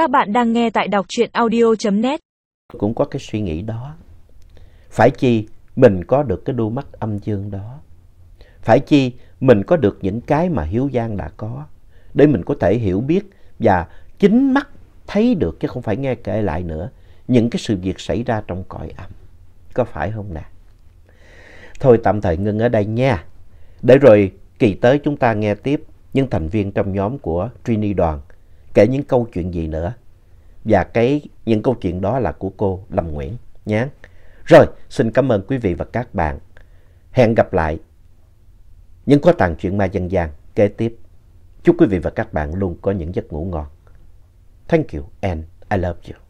Các bạn đang nghe tại đọc truyện audio.net. Cũng có cái suy nghĩ đó. Phải chi mình có được cái đôi mắt âm dương đó. Phải chi mình có được những cái mà Hiếu Giang đã có. Để mình có thể hiểu biết và chính mắt thấy được chứ không phải nghe kể lại nữa. Những cái sự việc xảy ra trong cõi âm. Có phải không nè? Thôi tạm thời ngưng ở đây nha. Để rồi kỳ tới chúng ta nghe tiếp những thành viên trong nhóm của Trini Đoàn kể những câu chuyện gì nữa. Và cái những câu chuyện đó là của cô Lâm Nguyễn nhé. Rồi, xin cảm ơn quý vị và các bạn. Hẹn gặp lại những có tàng chuyện ma dân gian kế tiếp. Chúc quý vị và các bạn luôn có những giấc ngủ ngon. Thank you and I love you.